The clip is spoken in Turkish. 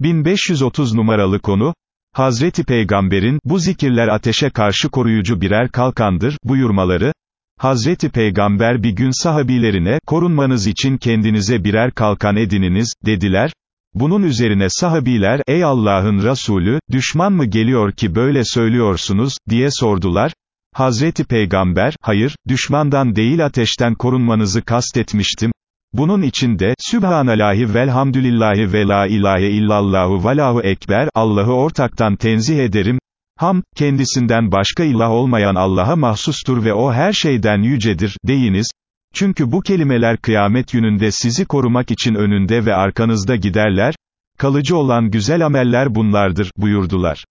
1530 numaralı konu, Hazreti Peygamber'in, bu zikirler ateşe karşı koruyucu birer kalkandır, buyurmaları, Hazreti Peygamber bir gün sahabilerine, korunmanız için kendinize birer kalkan edininiz, dediler, bunun üzerine sahabiler, ey Allah'ın Resulü, düşman mı geliyor ki böyle söylüyorsunuz, diye sordular, Hazreti Peygamber, hayır, düşmandan değil ateşten korunmanızı kastetmiştim, bunun için de, Sübhanalahi velhamdülillahi ve la ilahe illallahu velahu ekber, Allah'ı ortaktan tenzih ederim, ham, kendisinden başka ilah olmayan Allah'a mahsustur ve o her şeyden yücedir, deyiniz, çünkü bu kelimeler kıyamet gününde sizi korumak için önünde ve arkanızda giderler, kalıcı olan güzel ameller bunlardır, buyurdular.